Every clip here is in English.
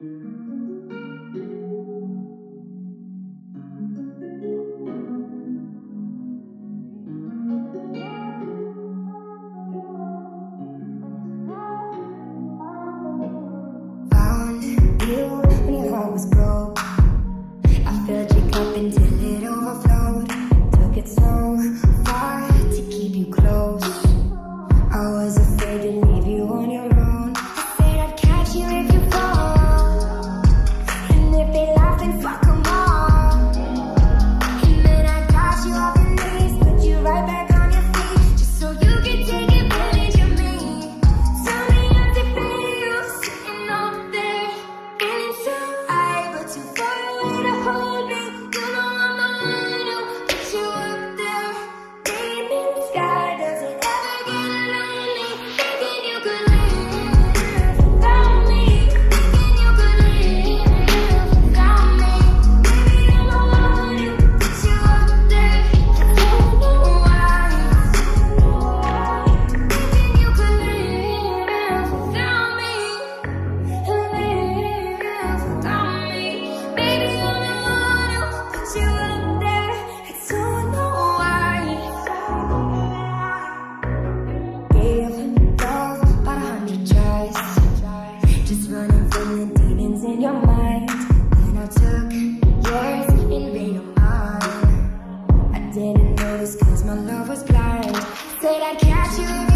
Found you when was broke. I filled your cup until it overflowed. fuck. Cause my love was blind. Said I'd catch you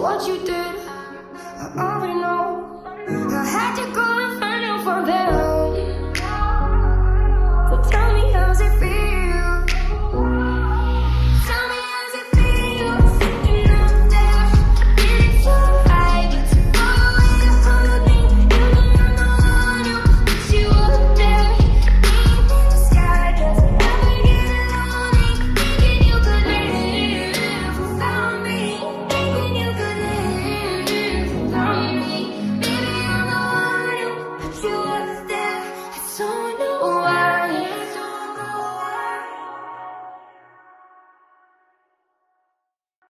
what you did. I already know.